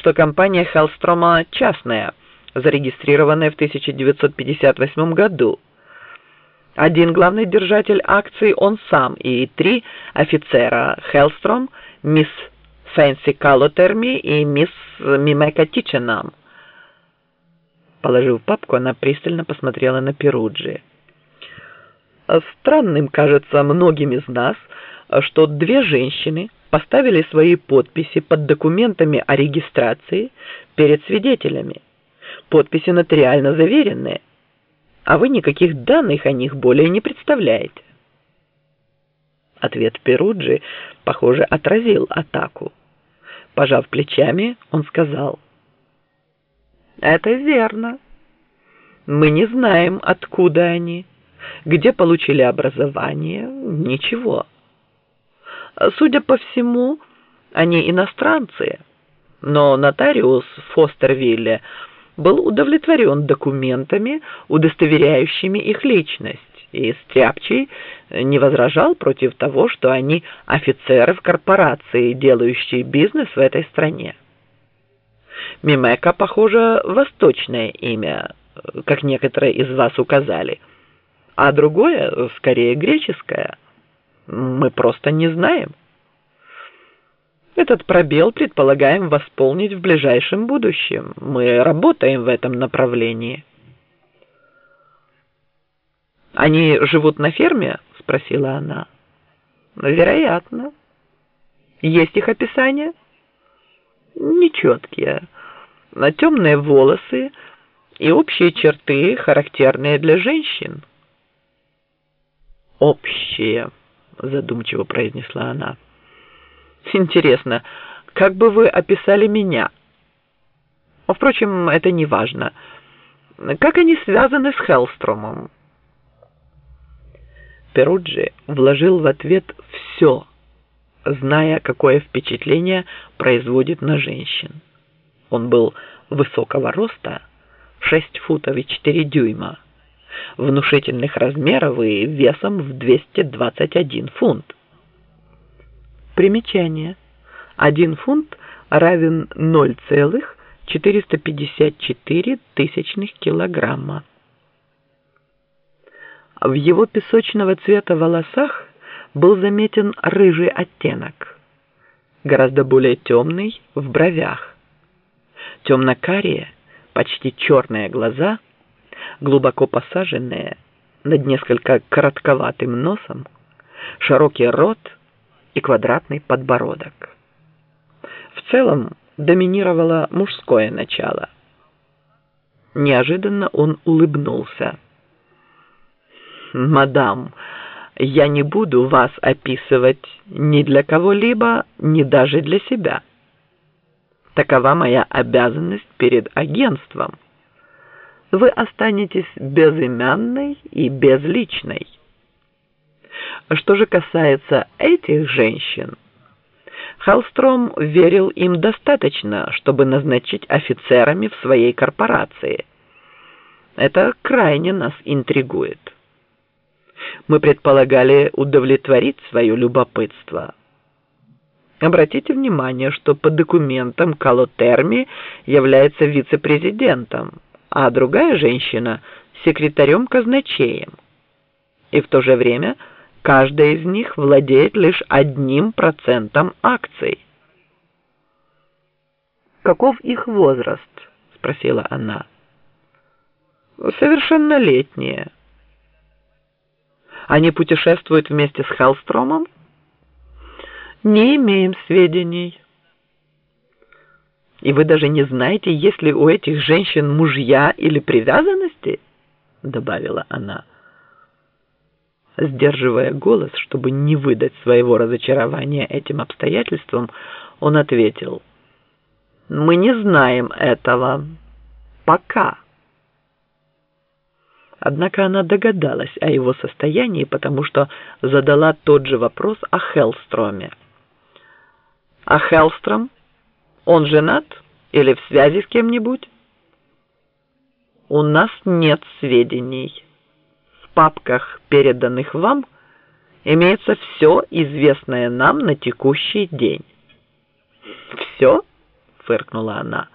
что компания Хеллстрома частная, зарегистрированная в 1958 году. Один главный держатель акций он сам и три офицера Хеллстром, мисс Фэнси Калотерми и мисс Мимека Тиченам. Положив папку, она пристально посмотрела на Перуджи. Странным кажется многим из нас, что две женщины поставили свои подписи под документами о регистрации перед свидетелями. Подписи нотариально заверенные, а вы никаких данных о них более не представляете. Ответ Перуджи, похоже, отразил атаку. Пожав плечами, он сказал, «Это верно. Мы не знаем, откуда они, где получили образование, ничего». Судя по всему, они иностранцы, но нотариус Фостервилле был удовлетворен документами, удостоверяющими их личность, и Стряпчий не возражал против того, что они офицеры в корпорации, делающие бизнес в этой стране. Мимека, похоже, восточное имя, как некоторые из вас указали, а другое, скорее, греческое – мы просто не знаем. Этот пробел предполагаем восполнить в ближайшем будущем. Мы работаем в этом направлении. «Они живут на ферме?» – спросила она. «Вероятно. Есть их описание?» «Нечеткие. Темные волосы и общие черты, характерные для женщин». «Общие» задумчиво произнесла она. Интересно, как бы вы описали меня? Впрочем, это не важно. Как они связаны с Хеллстромом? Перуджи вложил в ответ все, зная, какое впечатление производит на женщин. Он был высокого роста, 6 футов и 4 дюйма, внушительных размеров и весом в 221 фунт. Примечание. 1 фунт равен 0,454 тысячных килограмма. В его песочного цвета волосах был заметен рыжий оттенок, гораздо более темный в бровях. Темно-карие, почти черные глаза – глубоко посаженные, над несколько коротковатым носом, широкий рот и квадратный подбородок. В целом доминировало мужское начало. Неожиданно он улыбнулся. «Мадам, я не буду вас описывать ни для кого-либо, ни даже для себя. Такова моя обязанность перед агентством» вы останетесь безымянной и безличной. Что же касается этих женщин, Халстром верил им достаточно, чтобы назначить офицерами в своей корпорации. Это крайне нас интригует. Мы предполагали удовлетворить свое любопытство. Обратите внимание, что по документам Калотерми является вице-президентом а другая женщина – секретарем-казначеем. И в то же время каждая из них владеет лишь одним процентом акций. «Каков их возраст?» – спросила она. «Совершеннолетние». «Они путешествуют вместе с Хеллстромом?» «Не имеем сведений». И вы даже не знаете, есть ли у этих женщин мужья или привязанности?» Добавила она. Сдерживая голос, чтобы не выдать своего разочарования этим обстоятельством, он ответил. «Мы не знаем этого. Пока». Однако она догадалась о его состоянии, потому что задала тот же вопрос о Хеллстроме. «А Хеллстром?» Он женат или в связи с кем-нибудь? У нас нет сведений. Папках, переданных вам, имеется все известное нам на текущий день. Все? фыркнула она.